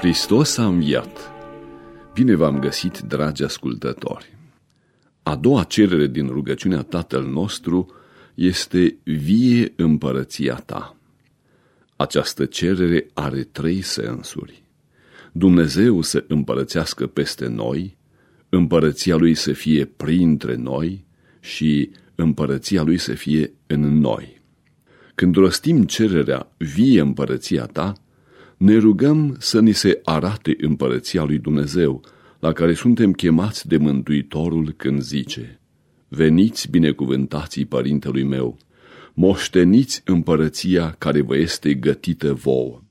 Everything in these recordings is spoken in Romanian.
Hristos a înviat! Bine v-am găsit, dragi ascultători! A doua cerere din rugăciunea Tatăl nostru este Vie împărăția ta. Această cerere are trei sensuri. Dumnezeu să împărățească peste noi, împărăția Lui să fie printre noi și împărăția lui să fie în noi. Când rostim cererea vie împărăția ta, ne rugăm să ni se arate împărăția lui Dumnezeu, la care suntem chemați de Mântuitorul când zice, Veniți binecuvântații părintelui meu, moșteniți împărăția care vă este gătită vouă.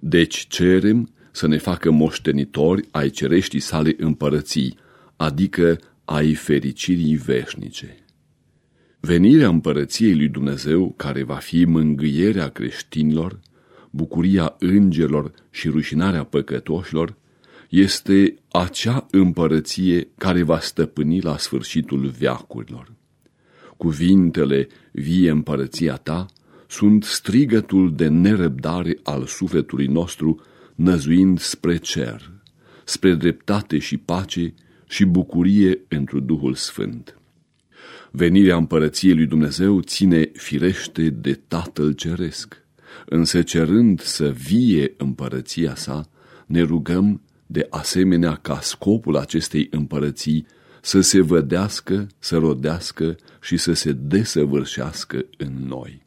Deci cerem să ne facă moștenitori ai cereștii sale împărății, adică ai fericirii veșnice. Venirea împărăției lui Dumnezeu, care va fi mângâierea creștinilor, bucuria îngerilor și rușinarea păcătoșilor, este acea împărăție care va stăpâni la sfârșitul veacurilor. Cuvintele vie împărăția ta sunt strigătul de nerăbdare al sufletului nostru năzuind spre cer, spre dreptate și pace și bucurie întru Duhul Sfânt. Venirea împărăției lui Dumnezeu ține firește de Tatăl Ceresc, însă cerând să vie împărăția sa, ne rugăm de asemenea ca scopul acestei împărății să se vădească, să rodească și să se desăvârșească în noi.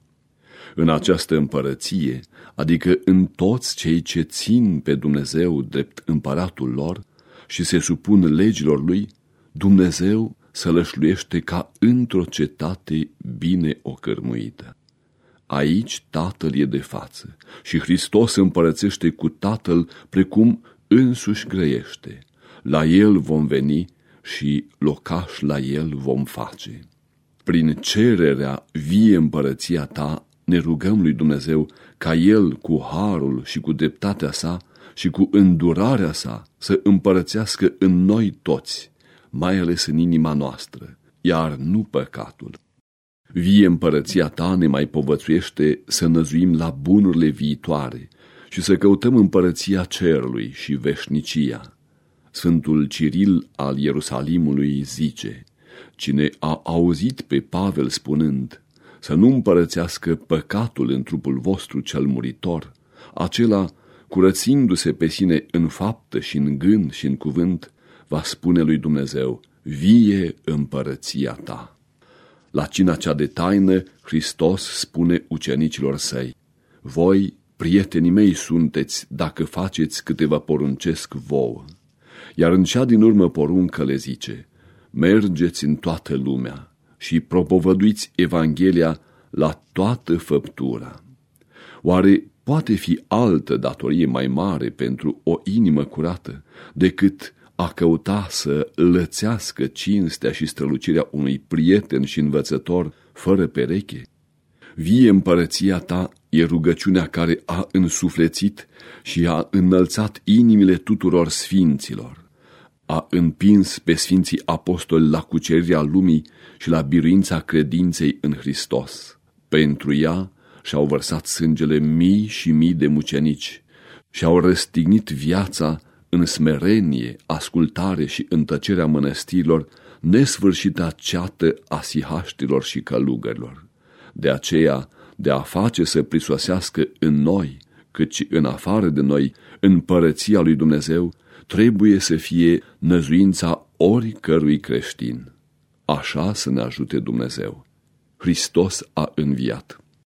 În această împărăție, adică în toți cei ce țin pe Dumnezeu drept împăratul lor și se supun legilor lui, Dumnezeu sălășluiește ca într-o cetate bine ocărmuită. Aici Tatăl e de față și Hristos împărățește cu Tatăl precum însuși grăiește. La El vom veni și locaș la El vom face. Prin cererea vie împărăția ta ne rugăm lui Dumnezeu ca El cu harul și cu dreptatea sa și cu îndurarea sa să împărățească în noi toți, mai ales în inima noastră, iar nu păcatul. Vie împărăția ta ne mai povățuiește să năzuim la bunurile viitoare și să căutăm împărăția cerului și veșnicia. Sfântul Ciril al Ierusalimului zice, Cine a auzit pe Pavel spunând, să nu împărățească păcatul în trupul vostru cel muritor, acela, curățindu-se pe sine în faptă și în gând și în cuvânt, va spune lui Dumnezeu, vie împărăția ta. La cina cea de taină, Hristos spune ucenicilor săi, voi, prietenii mei, sunteți dacă faceți câte vă poruncesc vouă. Iar în cea din urmă poruncă le zice, mergeți în toată lumea și propovăduiți Evanghelia la toată făptura. Oare poate fi altă datorie mai mare pentru o inimă curată decât a căuta să lățească cinstea și strălucirea unui prieten și învățător fără pereche? Vie împărăția ta e rugăciunea care a însuflețit și a înălțat inimile tuturor sfinților. A împins pe sfinții apostoli la cucerirea lumii și la biruința credinței în Hristos. Pentru ea și-au vărsat sângele mii și mii de mucenici și-au răstignit viața în smerenie, ascultare și întăcerea mănăstirilor, nesfârșita ceată a sihaștilor și călugărilor. De aceea, de a face să prisosească în noi, cât și în afară de noi, împărăția lui Dumnezeu, trebuie să fie năzuința oricărui creștin. Așa să ne ajute Dumnezeu. Hristos a înviat.